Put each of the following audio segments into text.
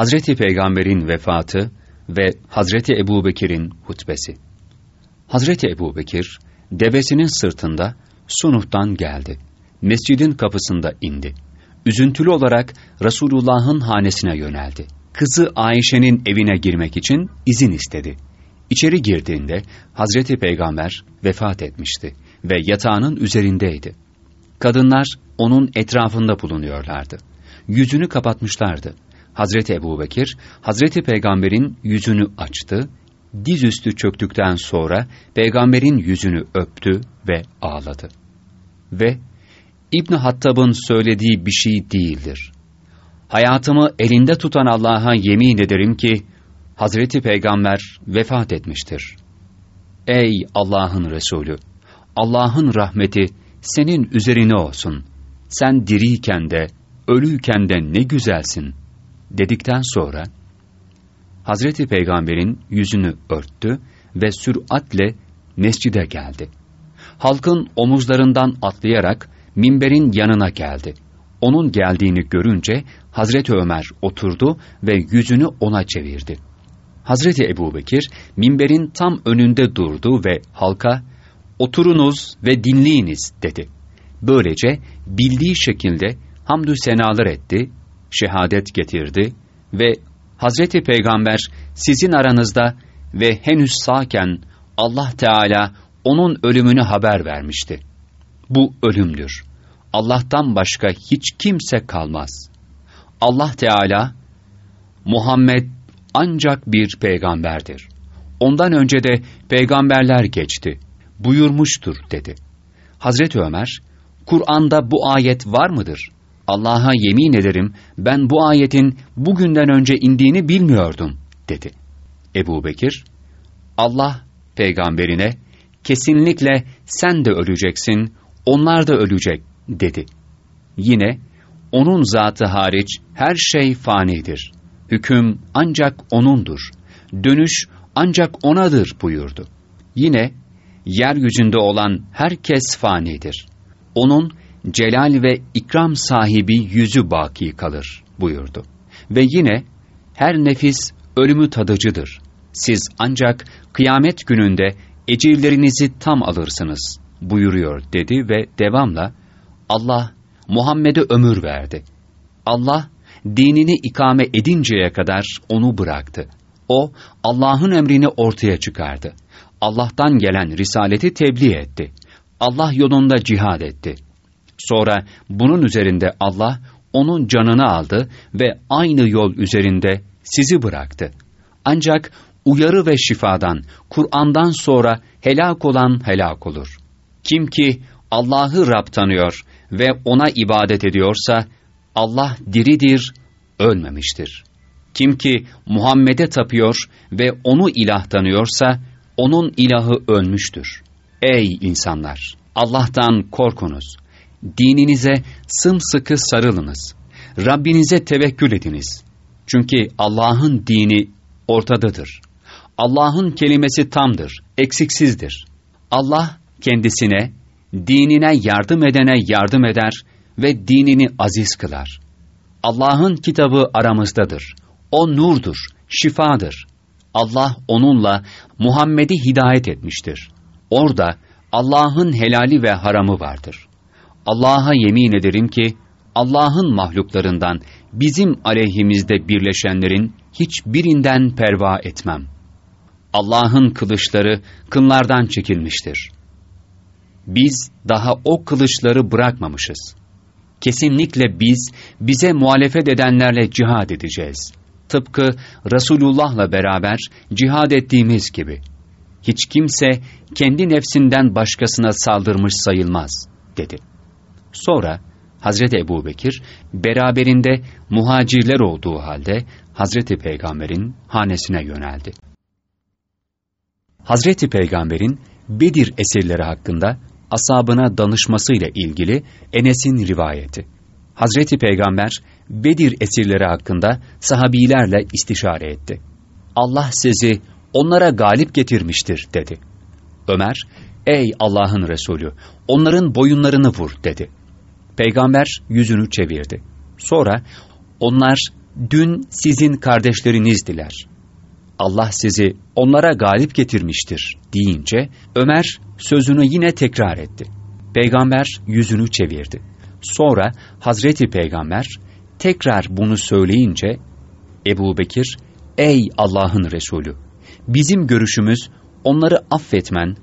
Hazreti Peygamber'in vefatı ve Hazreti Ebubekir'in hutbesi. Hazreti Ebubekir devesinin sırtında Sunuh'tan geldi. Mescidin kapısında indi. Üzüntülü olarak Resulullah'ın hanesine yöneldi. Kızı Ayşe'nin evine girmek için izin istedi. İçeri girdiğinde Hazreti Peygamber vefat etmişti ve yatağının üzerindeydi. Kadınlar onun etrafında bulunuyorlardı. Yüzünü kapatmışlardı. Hazreti Ebubekir, Hazreti Peygamber'in yüzünü açtı, dizüstü çöktükten sonra Peygamber'in yüzünü öptü ve ağladı. Ve İbn Hattab'ın söylediği bir şey değildir. Hayatımı elinde tutan Allah'a yemin ederim ki Hazreti Peygamber vefat etmiştir. Ey Allah'ın Resulü! Allah'ın rahmeti senin üzerine olsun. Sen diriyken de, ölüyken de ne güzelsin. Dedikten sonra, Hazreti Peygamber'in yüzünü örttü ve süratle mescide geldi. Halkın omuzlarından atlayarak minberin yanına geldi. Onun geldiğini görünce Hazreti Ömer oturdu ve yüzünü ona çevirdi. Hazreti Ebubekir minberin tam önünde durdu ve halka oturunuz ve dinleyiniz dedi. Böylece bildiği şekilde hamdü senalar etti, şehadet getirdi ve Hazreti Peygamber sizin aranızda ve henüz sağken Allah Teala onun ölümünü haber vermişti. Bu ölümdür. Allah'tan başka hiç kimse kalmaz. Allah Teala Muhammed ancak bir peygamberdir. Ondan önce de peygamberler geçti. Buyurmuştur dedi. Hazreti Ömer, Kur'an'da bu ayet var mıdır? Allah'a yemin ederim ben bu ayetin bugünden önce indiğini bilmiyordum dedi. Ebu Bekir, Allah peygamberine kesinlikle sen de öleceksin, onlar da ölecek dedi. Yine onun zatı hariç her şey fanidir. Hüküm ancak O'nundur. Dönüş ancak O'nadır buyurdu. Yine yeryüzünde olan herkes fanidir. Onun celal ve ikram sahibi yüzü baki kalır buyurdu. Ve yine her nefis ölümü tadıcıdır. Siz ancak kıyamet gününde ecirlerinizi tam alırsınız buyuruyor dedi ve devamla Allah Muhammed'e ömür verdi. Allah dinini ikame edinceye kadar onu bıraktı. O Allah'ın emrini ortaya çıkardı. Allah'tan gelen risaleti tebliğ etti. Allah yolunda cihad etti. Sonra bunun üzerinde Allah onun canını aldı ve aynı yol üzerinde sizi bıraktı. Ancak uyarı ve şifadan, Kur'an'dan sonra helak olan helak olur. Kim ki Allah'ı Rab tanıyor ve ona ibadet ediyorsa, Allah diridir, ölmemiştir. Kim ki Muhammed'e tapıyor ve onu ilah tanıyorsa, onun ilahı ölmüştür. Ey insanlar! Allah'tan korkunuz. Dininize sımsıkı sarılınız. Rabbinize tevekkül ediniz. Çünkü Allah'ın dini ortadadır. Allah'ın kelimesi tamdır, eksiksizdir. Allah kendisine, dinine yardım edene yardım eder ve dinini aziz kılar. Allah'ın kitabı aramızdadır. O nurdur, şifadır. Allah onunla Muhammed'i hidayet etmiştir. Orada Allah'ın helali ve haramı vardır. Allah'a yemin ederim ki, Allah'ın mahluklarından bizim aleyhimizde birleşenlerin hiçbirinden perva etmem. Allah'ın kılıçları kınlardan çekilmiştir. Biz daha o kılıçları bırakmamışız. Kesinlikle biz, bize muhalefet edenlerle cihad edeceğiz. Tıpkı Resulullah'la beraber cihad ettiğimiz gibi. Hiç kimse kendi nefsinden başkasına saldırmış sayılmaz, dedi. Sonra Hazreti Ebubekir beraberinde muhacirler olduğu halde Hazreti Peygamber'in hanesine yöneldi. Hazreti Peygamber'in Bedir esirleri hakkında asabına danışmasıyla ilgili Enes'in rivayeti. Hazreti Peygamber Bedir esirleri hakkında sahabilerle istişare etti. Allah sizi onlara galip getirmiştir dedi. Ömer, ey Allah'ın Resulü, onların boyunlarını vur dedi. Peygamber yüzünü çevirdi. Sonra onlar dün sizin kardeşlerinizdiler. Allah sizi onlara galip getirmiştir deyince Ömer sözünü yine tekrar etti. Peygamber yüzünü çevirdi. Sonra Hazreti Peygamber tekrar bunu söyleyince Ebu Bekir, ey Allah'ın Resulü, bizim görüşümüz onları affetmen,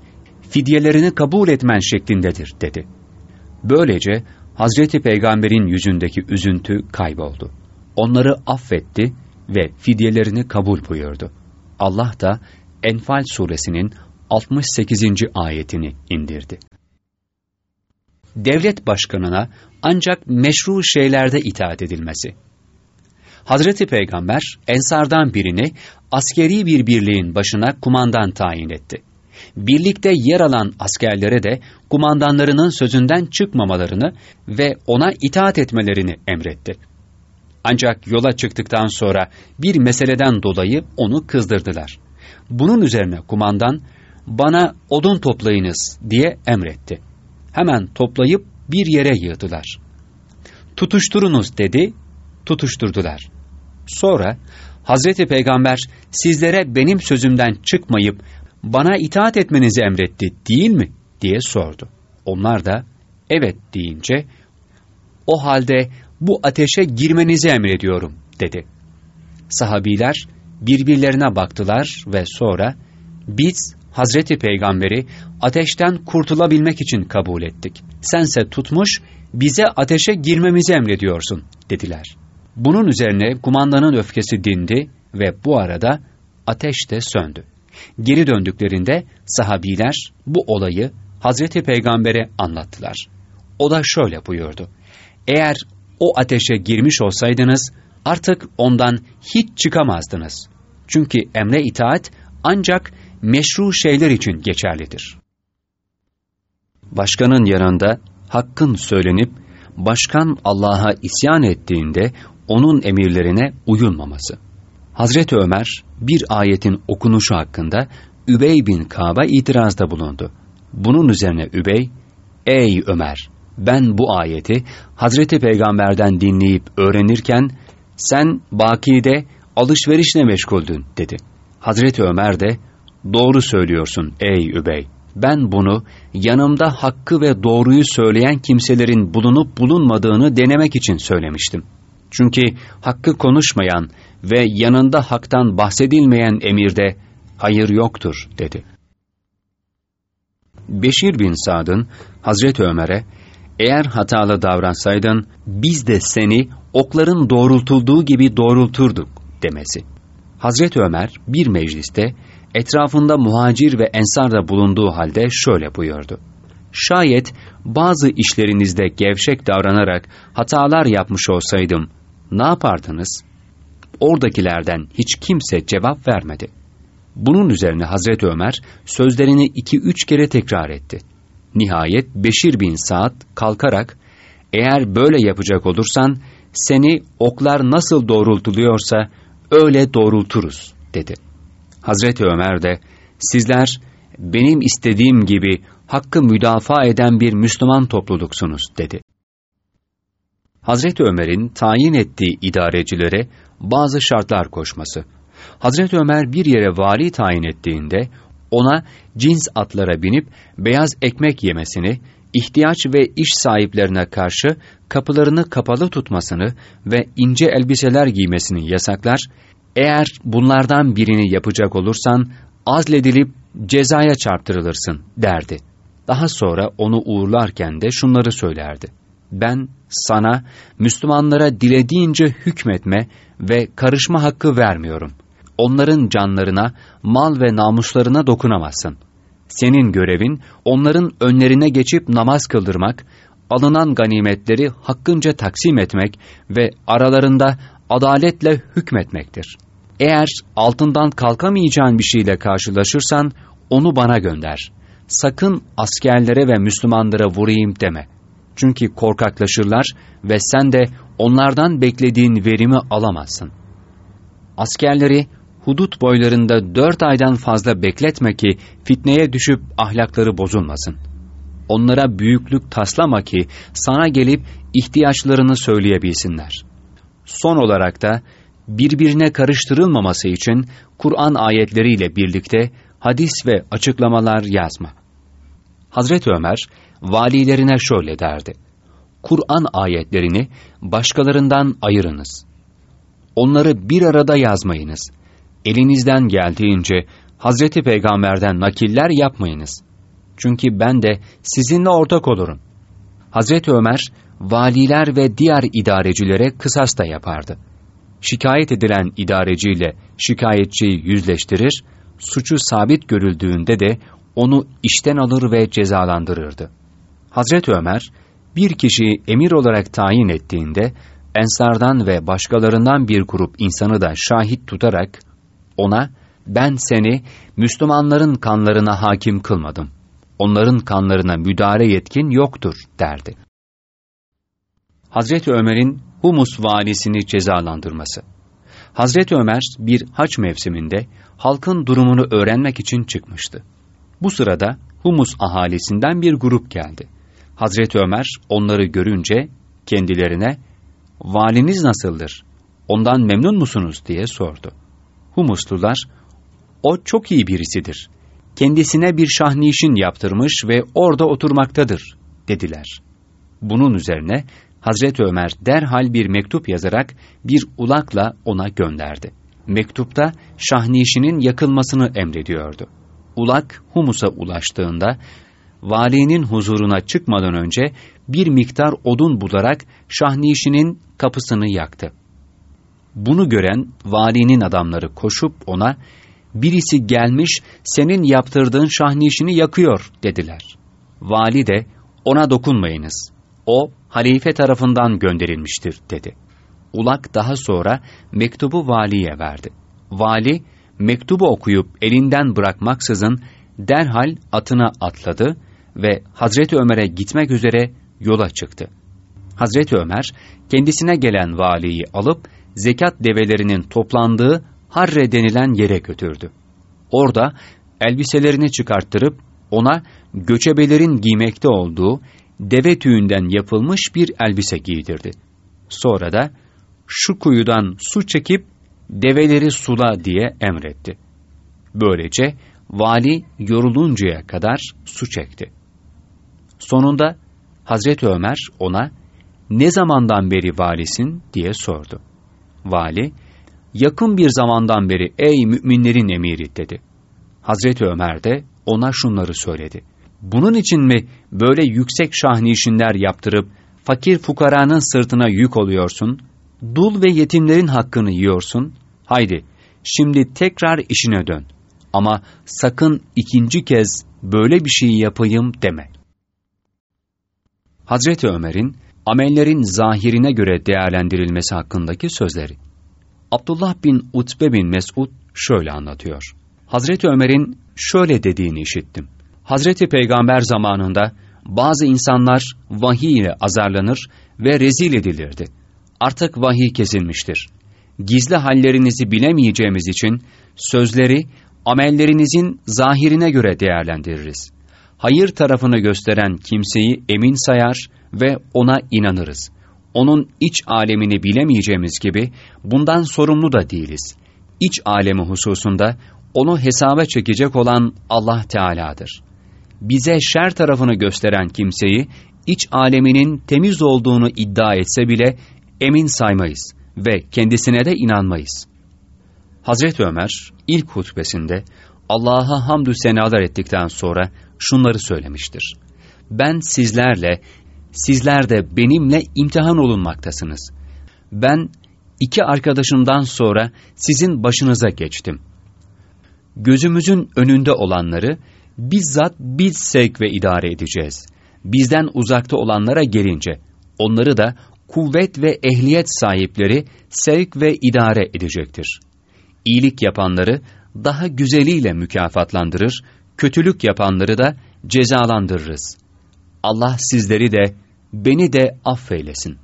fidyelerini kabul etmen şeklindedir dedi. Böylece Hazreti Peygamber'in yüzündeki üzüntü kayboldu. Onları affetti ve fidyelerini kabul buyurdu. Allah da Enfal suresinin 68. ayetini indirdi. Devlet başkanına ancak meşru şeylerde itaat edilmesi. Hazreti Peygamber ensardan birini askeri bir birliğin başına kumandan tayin etti. Birlikte yer alan askerlere de kumandanlarının sözünden çıkmamalarını ve ona itaat etmelerini emretti. Ancak yola çıktıktan sonra bir meseleden dolayı onu kızdırdılar. Bunun üzerine kumandan, bana odun toplayınız diye emretti. Hemen toplayıp bir yere yığdılar. Tutuşturunuz dedi, tutuşturdular. Sonra Hazreti Peygamber sizlere benim sözümden çıkmayıp bana itaat etmenizi emretti değil mi diye sordu. Onlar da evet deyince o halde bu ateşe girmenizi emrediyorum dedi. Sahabiler birbirlerine baktılar ve sonra biz Hazreti Peygamberi ateşten kurtulabilmek için kabul ettik. Sense tutmuş bize ateşe girmemizi emrediyorsun dediler. Bunun üzerine kumandanın öfkesi dindi ve bu arada ateş de söndü. Geri döndüklerinde sahabiler bu olayı Hazreti Peygamber'e anlattılar. O da şöyle buyurdu. Eğer o ateşe girmiş olsaydınız artık ondan hiç çıkamazdınız. Çünkü emre itaat ancak meşru şeyler için geçerlidir. Başkanın yanında hakkın söylenip başkan Allah'a isyan ettiğinde onun emirlerine uyulmaması. Hazreti Ömer bir ayetin okunuşu hakkında Übey bin Kab'a itirazda bulundu. Bunun üzerine Übey, ''Ey Ömer, ben bu ayeti Hazreti Peygamber'den dinleyip öğrenirken sen bakide alışverişle meşguldün.'' dedi. Hazreti Ömer de ''Doğru söylüyorsun ey Übey. Ben bunu yanımda hakkı ve doğruyu söyleyen kimselerin bulunup bulunmadığını denemek için söylemiştim. Çünkü hakkı konuşmayan ve yanında haktan bahsedilmeyen emirde hayır yoktur.'' dedi. Beşir bin Sad'ın Hazreti Ömer'e eğer hatalı davransaydın biz de seni okların doğrultulduğu gibi doğrulturduk demesi. Hazreti Ömer bir mecliste etrafında muhacir ve ensar da bulunduğu halde şöyle buyurdu. Şayet bazı işlerinizde gevşek davranarak hatalar yapmış olsaydım ne yapardınız? Oradakilerden hiç kimse cevap vermedi. Bunun üzerine Hazreti Ömer sözlerini iki üç kere tekrar etti. Nihayet Beşir bin Saad kalkarak, eğer böyle yapacak olursan, seni oklar nasıl doğrultuluyorsa öyle doğrulturuz, dedi. Hazreti Ömer de, sizler benim istediğim gibi hakkı müdafaa eden bir Müslüman topluluksunuz, dedi. Hazreti Ömer'in tayin ettiği idarecilere bazı şartlar koşması. Hazreti Ömer bir yere vali tayin ettiğinde, ona cins atlara binip beyaz ekmek yemesini, ihtiyaç ve iş sahiplerine karşı kapılarını kapalı tutmasını ve ince elbiseler giymesini yasaklar, eğer bunlardan birini yapacak olursan azledilip cezaya çarptırılırsın derdi. Daha sonra onu uğurlarken de şunları söylerdi. Ben sana Müslümanlara dilediğince hükmetme ve karışma hakkı vermiyorum. Onların canlarına, mal ve namuslarına dokunamazsın. Senin görevin onların önlerine geçip namaz kıldırmak, alınan ganimetleri hakkınca taksim etmek ve aralarında adaletle hükmetmektir. Eğer altından kalkamayacağın bir şeyle karşılaşırsan onu bana gönder. Sakın askerlere ve Müslümanlara vurayım deme. Çünkü korkaklaşırlar ve sen de onlardan beklediğin verimi alamazsın. Askerleri hudut boylarında dört aydan fazla bekletme ki fitneye düşüp ahlakları bozulmasın. Onlara büyüklük taslama ki sana gelip ihtiyaçlarını söyleyebilsinler. Son olarak da birbirine karıştırılmaması için Kur'an ayetleriyle birlikte hadis ve açıklamalar yazma. Hazreti Ömer, valilerine şöyle derdi. Kur'an ayetlerini başkalarından ayırınız. Onları bir arada yazmayınız. Elinizden geldiğince Hazreti Peygamber'den nakiller yapmayınız. Çünkü ben de sizinle ortak olurum. Hazreti Ömer, valiler ve diğer idarecilere kısas da yapardı. Şikayet edilen idareciyle şikayetçiyi yüzleştirir, suçu sabit görüldüğünde de onu işten alır ve cezalandırırdı. Hazreti Ömer, bir kişiyi emir olarak tayin ettiğinde, Ensardan ve başkalarından bir grup insanı da şahit tutarak, ona, ben seni Müslümanların kanlarına hakim kılmadım. Onların kanlarına müdahale yetkin yoktur, derdi. Hazreti Ömer'in Humus valisini cezalandırması. Hazreti Ömer bir haç mevsiminde halkın durumunu öğrenmek için çıkmıştı. Bu sırada Humus ahalisinden bir grup geldi. Hazreti Ömer onları görünce kendilerine valiniz nasıldır? Ondan memnun musunuz diye sordu. Humuslular o çok iyi birisidir. Kendisine bir şahnişin yaptırmış ve orada oturmaktadır dediler. Bunun üzerine Hazreti Ömer derhal bir mektup yazarak bir ulakla ona gönderdi. Mektupta şahnişinin yakılmasını emrediyordu. Ulak Humus'a ulaştığında valinin huzuruna çıkmadan önce bir miktar odun bularak şahnişinin kapısını yaktı. Bunu gören valinin adamları koşup ona birisi gelmiş senin yaptırdığın şahnişini yakıyor dediler. Vali de ona dokunmayınız. O halife tarafından gönderilmiştir dedi. Ulak daha sonra mektubu valiye verdi. Vali mektubu okuyup elinden bırakmaksızın derhal atına atladı ve Hazreti Ömer'e gitmek üzere yola çıktı. Hazreti Ömer kendisine gelen valiyi alıp zekat develerinin toplandığı Harre denilen yere götürdü. Orada elbiselerini çıkarttırıp ona göçebelerin giymekte olduğu deve tüyünden yapılmış bir elbise giydirdi. Sonra da şu kuyudan su çekip develeri sula diye emretti. Böylece vali yoruluncaya kadar su çekti. Sonunda Hazreti Ömer ona ne zamandan beri valisin diye sordu. Vali, yakın bir zamandan beri ey müminlerin emiri dedi. Hazreti Ömer de ona şunları söyledi. Bunun için mi böyle yüksek şahnişinler yaptırıp fakir fukaranın sırtına yük oluyorsun? Dul ve yetimlerin hakkını yiyorsun? Haydi şimdi tekrar işine dön. Ama sakın ikinci kez böyle bir şey yapayım deme. Hazreti Ömer'in amellerin zahirine göre değerlendirilmesi hakkındaki sözleri. Abdullah bin Utbe bin Mesud şöyle anlatıyor. Hazreti Ömer'in şöyle dediğini işittim. Hazreti Peygamber zamanında bazı insanlar vahiy ile azarlanır ve rezil edilirdi. Artık vahiy kesilmiştir. Gizli hallerinizi bilemeyeceğimiz için sözleri amellerinizin zahirine göre değerlendiririz. Hayır tarafını gösteren kimseyi emin sayar ve ona inanırız. Onun iç alemini bilemeyeceğimiz gibi bundan sorumlu da değiliz. İç alemi hususunda onu hesaba çekecek olan Allah Teala'dır bize şer tarafını gösteren kimseyi iç aleminin temiz olduğunu iddia etse bile emin saymayız ve kendisine de inanmayız. Hazreti Ömer ilk hutbesinde Allah'a hamdü senalar ettikten sonra şunları söylemiştir. Ben sizlerle, sizler de benimle imtihan olunmaktasınız. Ben iki arkadaşımdan sonra sizin başınıza geçtim. Gözümüzün önünde olanları bizzat biz sevk ve idare edeceğiz. Bizden uzakta olanlara gelince, onları da kuvvet ve ehliyet sahipleri sevk ve idare edecektir. İyilik yapanları daha güzeliyle mükafatlandırır, kötülük yapanları da cezalandırırız. Allah sizleri de, beni de affeylesin.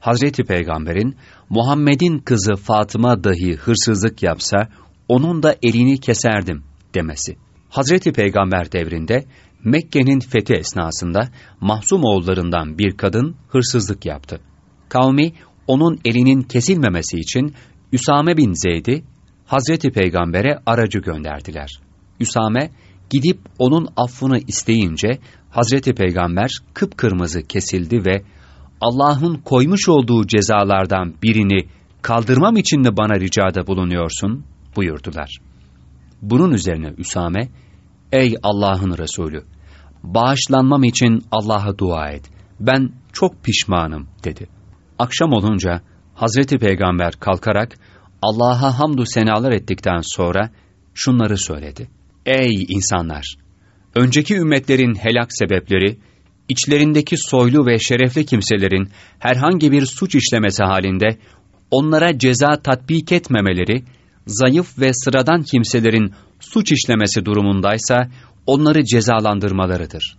Hazreti Peygamber'in, Muhammed'in kızı Fatıma dahi hırsızlık yapsa, onun da elini keserdim demesi. Hazreti Peygamber devrinde Mekke'nin fethi esnasında Mahzum oğullarından bir kadın hırsızlık yaptı. Kavmi onun elinin kesilmemesi için Üsame bin Zeyd'i Hazreti Peygamber'e aracı gönderdiler. Üsame gidip onun affını isteyince Hazreti Peygamber kıpkırmızı kesildi ve Allah'ın koymuş olduğu cezalardan birini kaldırmam için mi bana ricada bulunuyorsun buyurdular. Bunun üzerine Üsame, ey Allah'ın Resulü, bağışlanmam için Allah'a dua et, ben çok pişmanım dedi. Akşam olunca Hazreti Peygamber kalkarak Allah'a hamdü senalar ettikten sonra şunları söyledi. Ey insanlar! Önceki ümmetlerin helak sebepleri, içlerindeki soylu ve şerefli kimselerin herhangi bir suç işlemesi halinde onlara ceza tatbik etmemeleri, zayıf ve sıradan kimselerin suç işlemesi durumundaysa onları cezalandırmalarıdır.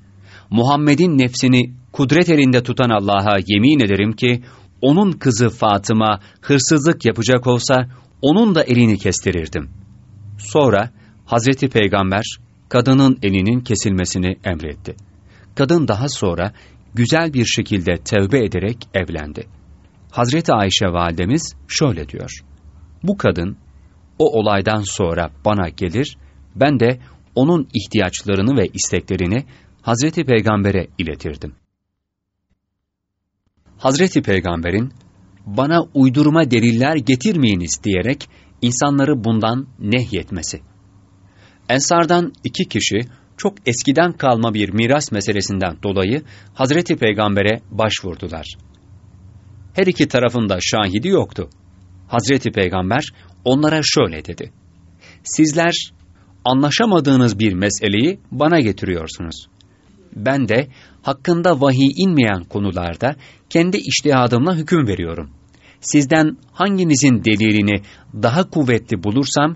Muhammed'in nefsini kudret elinde tutan Allah'a yemin ederim ki, onun kızı Fatıma hırsızlık yapacak olsa, onun da elini kestirirdim. Sonra Hazreti Peygamber, kadının elinin kesilmesini emretti. Kadın daha sonra güzel bir şekilde tevbe ederek evlendi. Hazreti Ayşe validemiz şöyle diyor. Bu kadın o olaydan sonra bana gelir, ben de onun ihtiyaçlarını ve isteklerini Hazreti Peygamber'e iletirdim. Hazreti Peygamber'in bana uydurma deliller getirmeyiniz diyerek insanları bundan nehyetmesi. Ensardan iki kişi çok eskiden kalma bir miras meselesinden dolayı Hazreti Peygamber'e başvurdular. Her iki tarafında şahidi yoktu. Hazreti Peygamber onlara şöyle dedi. Sizler anlaşamadığınız bir meseleyi bana getiriyorsunuz. Ben de hakkında vahiy inmeyen konularda kendi iştihadımla hüküm veriyorum. Sizden hanginizin delilini daha kuvvetli bulursam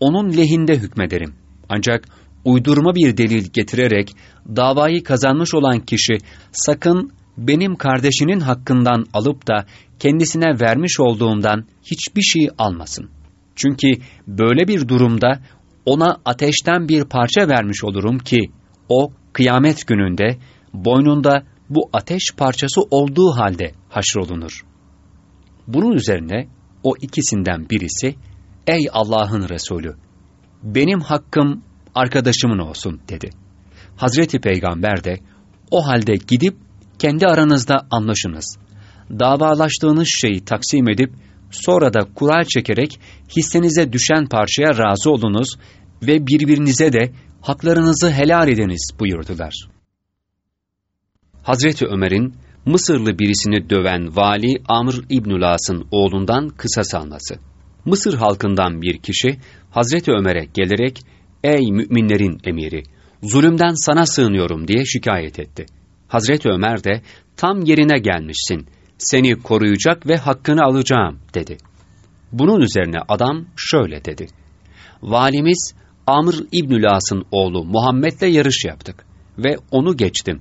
onun lehinde hükmederim. Ancak uydurma bir delil getirerek davayı kazanmış olan kişi sakın benim kardeşinin hakkından alıp da kendisine vermiş olduğumdan hiçbir şey almasın. Çünkü böyle bir durumda ona ateşten bir parça vermiş olurum ki o kıyamet gününde boynunda bu ateş parçası olduğu halde haşrolunur. Bunun üzerine o ikisinden birisi, ey Allah'ın Resulü, benim hakkım arkadaşımın olsun dedi. Hazreti Peygamber de, o halde gidip kendi aranızda anlaşınız. Davalaştığınız şeyi taksim edip, sonra da kural çekerek hissenize düşen parçaya razı olunuz ve birbirinize de haklarınızı helal ediniz buyurdular. Hazreti Ömer'in Mısırlı birisini döven vali Amr İbnül As'ın oğlundan kısas alması. Mısır halkından bir kişi Hazreti Ömer'e gelerek ''Ey müminlerin emiri, zulümden sana sığınıyorum.'' diye şikayet etti. Hazreti Ömer de ''Tam yerine gelmişsin, seni koruyacak ve hakkını alacağım.'' dedi. Bunun üzerine adam şöyle dedi. Valimiz Amr İbnül As'ın oğlu Muhammed'le yarış yaptık ve onu geçtim.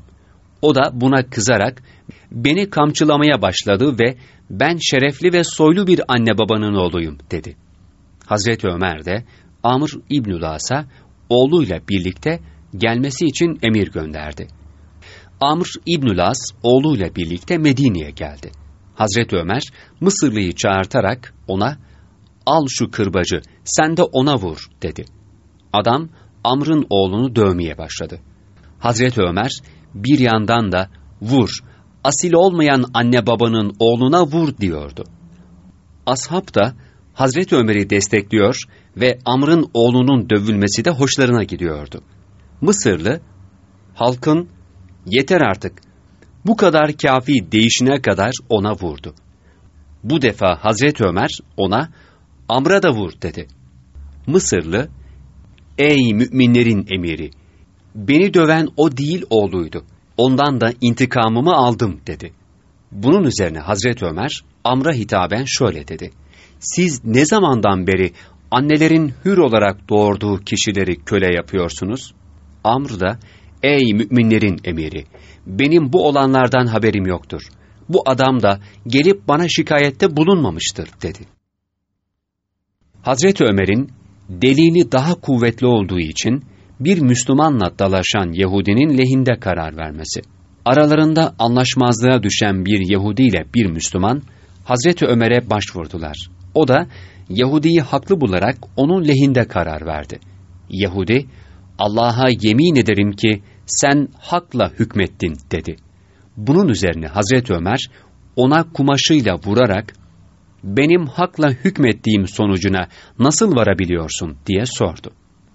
O da buna kızarak beni kamçılamaya başladı ve ben şerefli ve soylu bir anne babanın oğluyum dedi. Hazreti Ömer de Amr İbnül As'a oğluyla birlikte gelmesi için emir gönderdi. Amr İbnül As oğluyla birlikte Medine'ye geldi. Hazreti Ömer Mısırlıyı çağırtarak ona al şu kırbacı sen de ona vur dedi. Adam Amr'ın oğlunu dövmeye başladı. Hazreti Ömer bir yandan da vur, asil olmayan anne babanın oğluna vur diyordu. Ashab da Hazreti Ömer'i destekliyor ve Amr'ın oğlunun dövülmesi de hoşlarına gidiyordu. Mısırlı, halkın yeter artık, bu kadar kafi değişine kadar ona vurdu. Bu defa Hazreti Ömer ona, Amr'a da vur dedi. Mısırlı, ey müminlerin emiri, beni döven o değil oğluydu. Ondan da intikamımı aldım dedi. Bunun üzerine Hazreti Ömer Amr'a hitaben şöyle dedi. Siz ne zamandan beri annelerin hür olarak doğurduğu kişileri köle yapıyorsunuz? Amr da ey müminlerin emiri benim bu olanlardan haberim yoktur. Bu adam da gelip bana şikayette bulunmamıştır dedi. Hazreti Ömer'in delili daha kuvvetli olduğu için bir Müslümanla dalaşan Yahudinin lehinde karar vermesi. Aralarında anlaşmazlığa düşen bir Yahudi ile bir Müslüman, Hazreti Ömer'e başvurdular. O da Yahudi'yi haklı bularak onun lehinde karar verdi. Yahudi, Allah'a yemin ederim ki sen hakla hükmettin dedi. Bunun üzerine Hazreti Ömer ona kumaşıyla vurarak benim hakla hükmettiğim sonucuna nasıl varabiliyorsun diye sordu.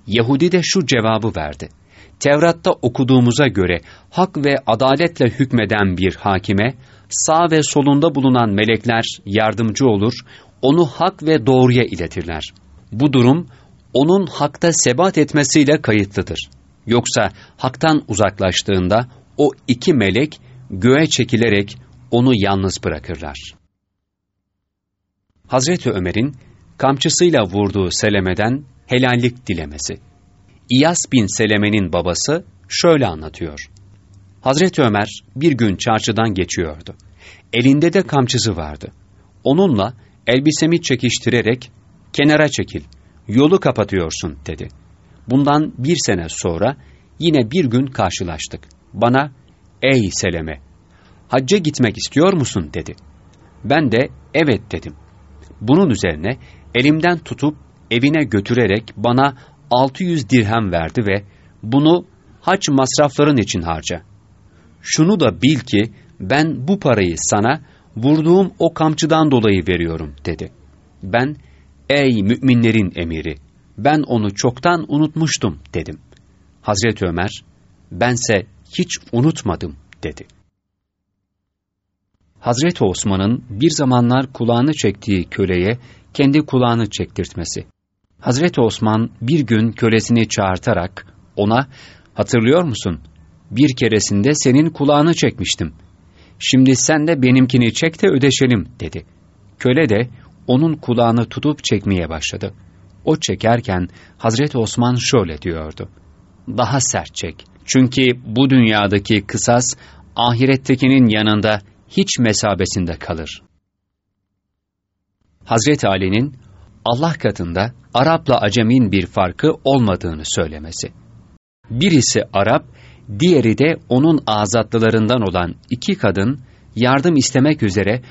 Yahudi de şu cevabı verdi. Tevrat'ta okuduğumuza göre hak ve adaletle hükmeden bir hakime, sağ ve solunda bulunan melekler yardımcı olur, onu hak ve doğruya iletirler. Bu durum, onun hakta sebat etmesiyle kayıtlıdır. Yoksa haktan uzaklaştığında o iki melek göğe çekilerek onu yalnız bırakırlar. Hazreti Ömer'in kamçısıyla vurduğu Seleme'den helallik dilemesi. İyas bin Seleme'nin babası şöyle anlatıyor. Hazreti Ömer bir gün çarşıdan geçiyordu. Elinde de kamçısı vardı. Onunla elbisemi çekiştirerek kenara çekil, yolu kapatıyorsun dedi. Bundan bir sene sonra yine bir gün karşılaştık. Bana ey Seleme, hacca gitmek istiyor musun dedi. Ben de evet dedim. Bunun üzerine elimden tutup evine götürerek bana 600 dirhem verdi ve bunu haç masrafların için harca. Şunu da bil ki ben bu parayı sana vurduğum o kamçıdan dolayı veriyorum dedi. Ben ey müminlerin emiri ben onu çoktan unutmuştum dedim. Hazreti Ömer bense hiç unutmadım dedi. Hazreti Osman'ın bir zamanlar kulağını çektiği köleye kendi kulağını çektirtmesi. Hazreti Osman bir gün kölesini çağırtarak ona hatırlıyor musun? Bir keresinde senin kulağını çekmiştim. Şimdi sen de benimkini çek de ödeşelim dedi. Köle de onun kulağını tutup çekmeye başladı. O çekerken Hazreti Osman şöyle diyordu. Daha sert çek. Çünkü bu dünyadaki kısas ahirettekinin yanında hiç mesabesinde kalır. Hazreti Ali'nin Allah katında Arap'la Acem'in bir farkı olmadığını söylemesi. Birisi Arap, diğeri de onun azatlılarından olan iki kadın yardım istemek üzere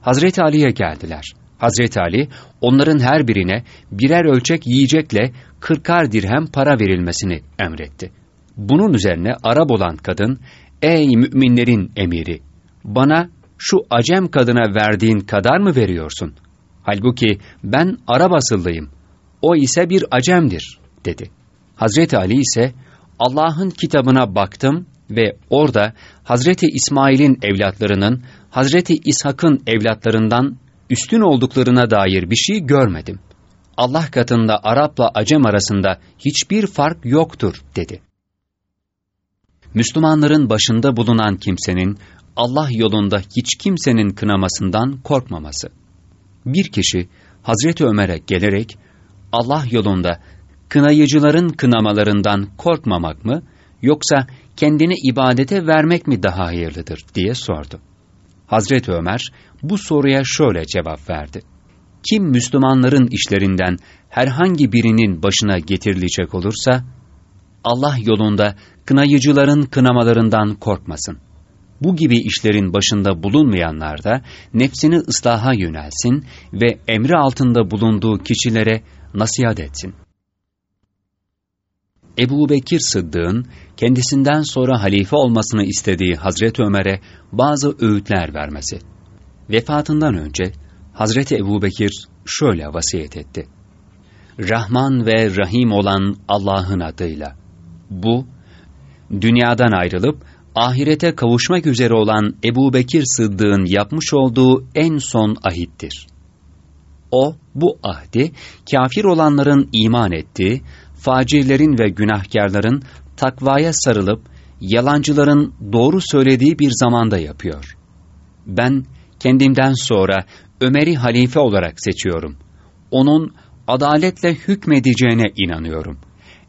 Hazreti Ali'ye geldiler. Hazreti Ali onların her birine birer ölçek yiyecekle kırkar dirhem para verilmesini emretti. Bunun üzerine Arap olan kadın, ''Ey müminlerin emiri, bana şu acem kadına verdiğin kadar mı veriyorsun? Halbuki ben Arap asıllıyım, o ise bir acemdir.'' dedi. Hazreti Ali ise, Allah'ın kitabına baktım ve orada Hazreti İsmail'in evlatlarının Hazreti İshak'ın evlatlarından üstün olduklarına dair bir şey görmedim. Allah katında Arap'la Acem arasında hiçbir fark yoktur dedi. Müslümanların başında bulunan kimsenin Allah yolunda hiç kimsenin kınamasından korkmaması. Bir kişi Hazreti Ömer'e gelerek Allah yolunda kınayıcıların kınamalarından korkmamak mı yoksa kendini ibadete vermek mi daha hayırlıdır diye sordu. Hazreti Ömer bu soruya şöyle cevap verdi. Kim Müslümanların işlerinden herhangi birinin başına getirilecek olursa, Allah yolunda kınayıcıların kınamalarından korkmasın. Bu gibi işlerin başında bulunmayanlar da nefsini ıslaha yönelsin ve emri altında bulunduğu kişilere nasihat etsin. Ebu Bekir Sıddık'ın kendisinden sonra halife olmasını istediği Hazreti Ömer'e bazı öğütler vermesi. Vefatından önce Hazreti Ebu Bekir şöyle vasiyet etti. Rahman ve Rahim olan Allah'ın adıyla. Bu, dünyadan ayrılıp ahirete kavuşmak üzere olan Ebu Bekir Sıddık'ın yapmış olduğu en son ahittir. O, bu ahdi, kafir olanların iman ettiği, facirlerin ve günahkarların takvaya sarılıp, yalancıların doğru söylediği bir zamanda yapıyor. Ben, kendimden sonra Ömer'i halife olarak seçiyorum. Onun adaletle hükmedeceğine inanıyorum.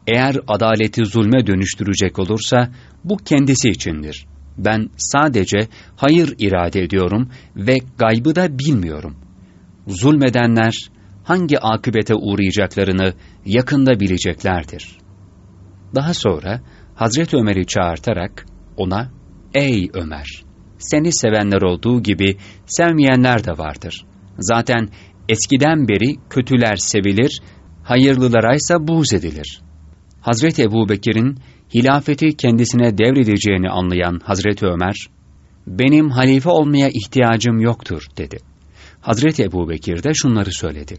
Eğer adaleti zulme dönüştürecek olursa bu kendisi içindir. Ben sadece hayır irade ediyorum ve gaybı da bilmiyorum. Zulmedenler hangi akıbete uğrayacaklarını yakında bileceklerdir. Daha sonra Hazreti Ömer'i çağırtarak ona, ''Ey Ömer, Seni sevenler olduğu gibi sevmeyenler de vardır. Zaten eskiden beri kötüler sevilir, hayırlılara ise buğz edilir. Hazreti Ebu Bekir'in hilafeti kendisine devredeceğini anlayan Hazreti Ömer, benim halife olmaya ihtiyacım yoktur dedi. Hazreti Ebu Bekir de şunları söyledi.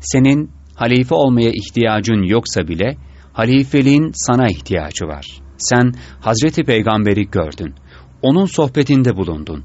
Senin halife olmaya ihtiyacın yoksa bile halifeliğin sana ihtiyacı var. Sen Hazreti Peygamber'i gördün. Onun sohbetinde bulundun.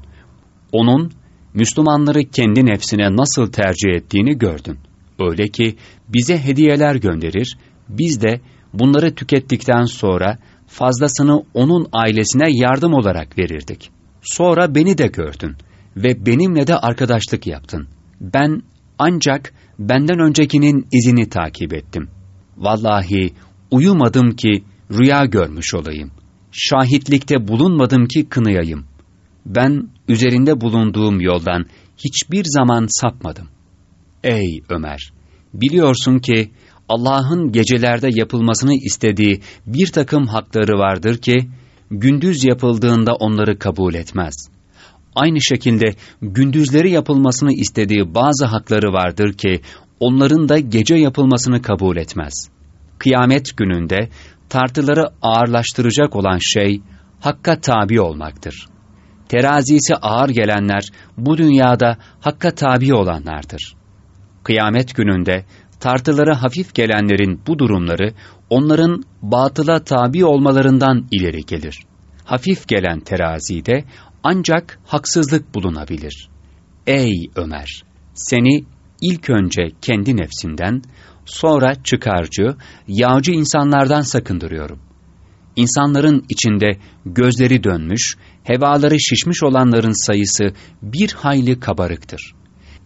Onun Müslümanları kendi nefsine nasıl tercih ettiğini gördün. Öyle ki bize hediyeler gönderir, biz de bunları tükettikten sonra fazlasını onun ailesine yardım olarak verirdik. Sonra beni de gördün ve benimle de arkadaşlık yaptın. Ben ancak benden öncekinin izini takip ettim. Vallahi uyumadım ki rüya görmüş olayım. Şahitlikte bulunmadım ki kınayayım. Ben üzerinde bulunduğum yoldan hiçbir zaman sapmadım. Ey Ömer! Biliyorsun ki Allah'ın gecelerde yapılmasını istediği bir takım hakları vardır ki, gündüz yapıldığında onları kabul etmez. Aynı şekilde gündüzleri yapılmasını istediği bazı hakları vardır ki, onların da gece yapılmasını kabul etmez. Kıyamet gününde tartıları ağırlaştıracak olan şey, hakka tabi olmaktır. Terazisi ağır gelenler, bu dünyada hakka tabi olanlardır. Kıyamet gününde, tartıları hafif gelenlerin bu durumları, onların batıla tabi olmalarından ileri gelir. Hafif gelen terazide, ancak haksızlık bulunabilir. Ey Ömer! Seni ilk önce kendi nefsinden, sonra çıkarcı, yağcı insanlardan sakındırıyorum. İnsanların içinde gözleri dönmüş, hevaları şişmiş olanların sayısı bir hayli kabarıktır.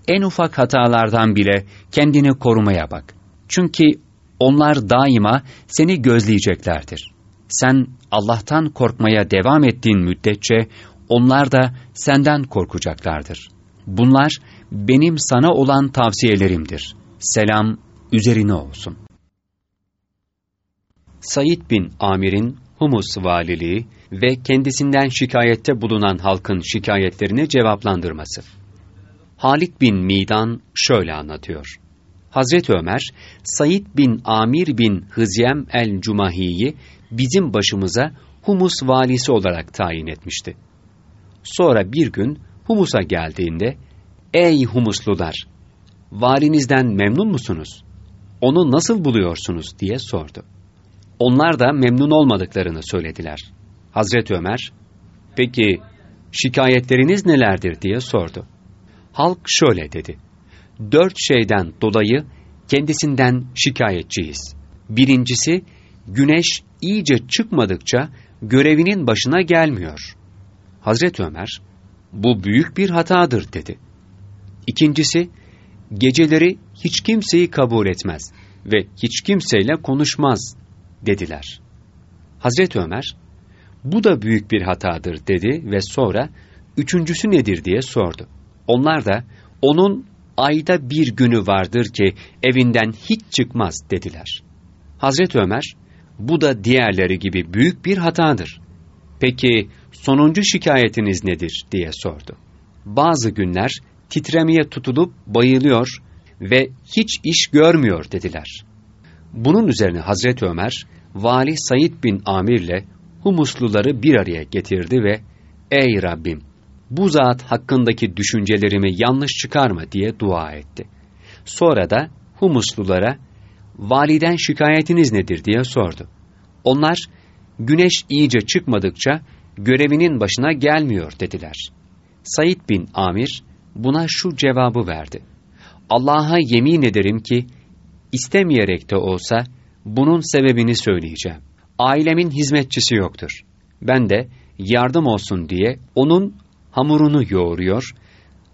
En ufak hatalardan bile kendini korumaya bak. Çünkü onlar daima seni gözleyeceklerdir. Sen Allah'tan korkmaya devam ettiğin müddetçe onlar da senden korkacaklardır. Bunlar benim sana olan tavsiyelerimdir. Selam üzerine olsun. Said bin Amir'in Humus valiliği ve kendisinden şikayette bulunan halkın şikayetlerini cevaplandırması. Halit bin Midan şöyle anlatıyor. Hazreti Ömer, Said bin Amir bin Hızyem el-Cumahi'yi bizim başımıza Humus valisi olarak tayin etmişti. Sonra bir gün Humus'a geldiğinde, ''Ey Humuslular, valinizden memnun musunuz? Onu nasıl buluyorsunuz?'' diye sordu. Onlar da memnun olmadıklarını söylediler. Hazreti Ömer, ''Peki şikayetleriniz nelerdir?'' diye sordu. Halk şöyle dedi. Dört şeyden dolayı kendisinden şikayetçiyiz. Birincisi, güneş iyice çıkmadıkça görevinin başına gelmiyor. Hazreti Ömer, bu büyük bir hatadır dedi. İkincisi, geceleri hiç kimseyi kabul etmez ve hiç kimseyle konuşmaz dediler. Hazreti Ömer, bu da büyük bir hatadır dedi ve sonra üçüncüsü nedir diye sordu. Onlar da onun ayda bir günü vardır ki evinden hiç çıkmaz dediler. Hazreti Ömer, bu da diğerleri gibi büyük bir hatadır. Peki sonuncu şikayetiniz nedir diye sordu. Bazı günler titremeye tutulup bayılıyor ve hiç iş görmüyor dediler. Bunun üzerine Hazreti Ömer, Vali Said bin Amir'le Humusluları bir araya getirdi ve ''Ey Rabbim, bu zat hakkındaki düşüncelerimi yanlış çıkarma diye dua etti. Sonra da Humuslulara, validen şikayetiniz nedir diye sordu. Onlar, güneş iyice çıkmadıkça görevinin başına gelmiyor dediler. Said bin Amir buna şu cevabı verdi. Allah'a yemin ederim ki, istemeyerek de olsa bunun sebebini söyleyeceğim. Ailemin hizmetçisi yoktur. Ben de yardım olsun diye onun hamurunu yoğuruyor,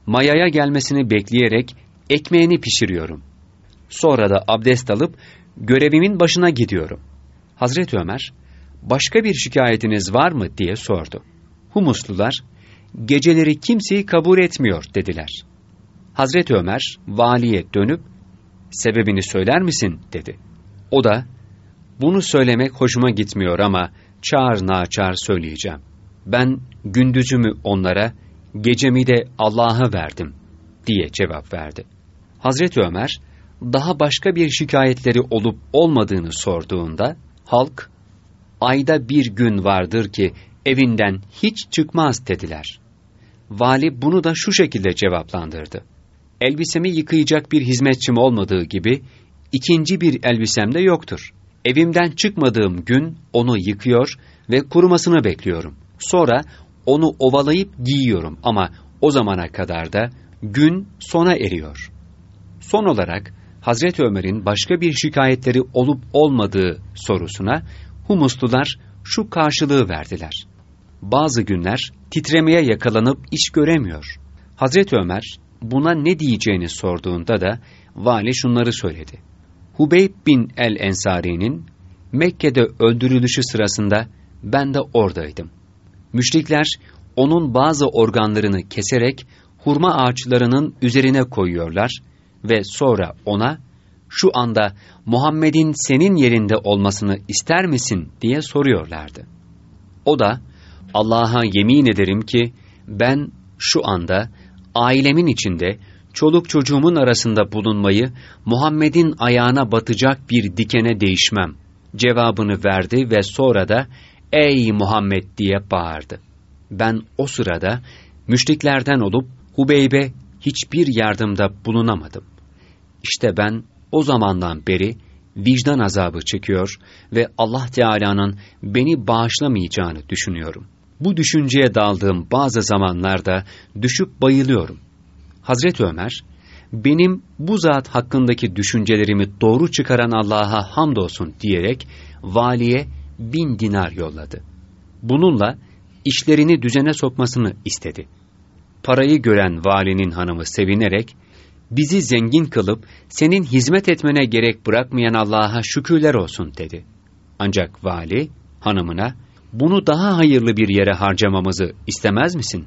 mayaya gelmesini bekleyerek ekmeğini pişiriyorum. Sonra da abdest alıp görevimin başına gidiyorum. Hazreti Ömer, başka bir şikayetiniz var mı diye sordu. Humuslular, geceleri kimseyi kabul etmiyor dediler. Hazreti Ömer, valiye dönüp, sebebini söyler misin dedi. O da, bunu söylemek hoşuma gitmiyor ama çağır naçar söyleyeceğim. Ben gündüzümü onlara, gecemi de Allah'a verdim diye cevap verdi. Hazreti Ömer, daha başka bir şikayetleri olup olmadığını sorduğunda, halk, ayda bir gün vardır ki evinden hiç çıkmaz dediler. Vali bunu da şu şekilde cevaplandırdı. Elbisemi yıkayacak bir hizmetçim olmadığı gibi, ikinci bir elbisem de yoktur. Evimden çıkmadığım gün onu yıkıyor ve kurumasını bekliyorum. Sonra onu ovalayıp giyiyorum ama o zamana kadar da gün sona eriyor. Son olarak Hazreti Ömer'in başka bir şikayetleri olup olmadığı sorusuna Humuslular şu karşılığı verdiler. Bazı günler titremeye yakalanıp iş göremiyor. Hazreti Ömer buna ne diyeceğini sorduğunda da vali şunları söyledi. Hubeyb bin el-Ensari'nin Mekke'de öldürülüşü sırasında ben de oradaydım. Müşrikler onun bazı organlarını keserek hurma ağaçlarının üzerine koyuyorlar ve sonra ona şu anda Muhammed'in senin yerinde olmasını ister misin diye soruyorlardı. O da Allah'a yemin ederim ki ben şu anda ailemin içinde çoluk çocuğumun arasında bulunmayı Muhammed'in ayağına batacak bir dikene değişmem cevabını verdi ve sonra da ey Muhammed diye bağırdı. Ben o sırada müşriklerden olup Hubeybe hiçbir yardımda bulunamadım. İşte ben o zamandan beri vicdan azabı çekiyor ve Allah Teala'nın beni bağışlamayacağını düşünüyorum. Bu düşünceye daldığım bazı zamanlarda düşüp bayılıyorum. Hazreti Ömer, benim bu zat hakkındaki düşüncelerimi doğru çıkaran Allah'a hamdolsun diyerek valiye bin dinar yolladı. Bununla işlerini düzene sokmasını istedi. Parayı gören valinin hanımı sevinerek, bizi zengin kılıp senin hizmet etmene gerek bırakmayan Allah'a şükürler olsun dedi. Ancak vali hanımına bunu daha hayırlı bir yere harcamamızı istemez misin?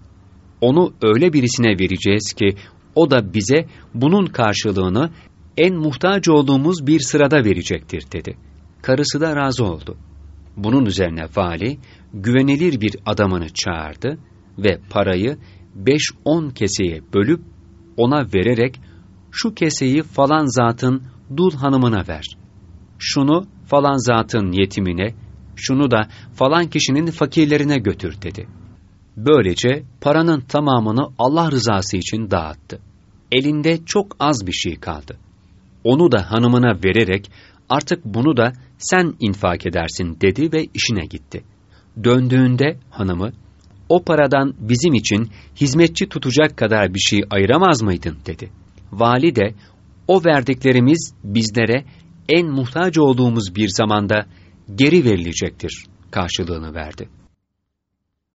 Onu öyle birisine vereceğiz ki o da bize bunun karşılığını en muhtaç olduğumuz bir sırada verecektir dedi. Karısı da razı oldu. Bunun üzerine vali güvenilir bir adamını çağırdı ve parayı beş on keseye bölüp ona vererek şu keseyi falan zatın dul hanımına ver. Şunu falan zatın yetimine, şunu da falan kişinin fakirlerine götür dedi. Böylece paranın tamamını Allah rızası için dağıttı. Elinde çok az bir şey kaldı. Onu da hanımına vererek artık bunu da sen infak edersin dedi ve işine gitti. Döndüğünde hanımı, o paradan bizim için hizmetçi tutacak kadar bir şey ayıramaz mıydın dedi. Vali de o verdiklerimiz bizlere en muhtaç olduğumuz bir zamanda geri verilecektir karşılığını verdi.''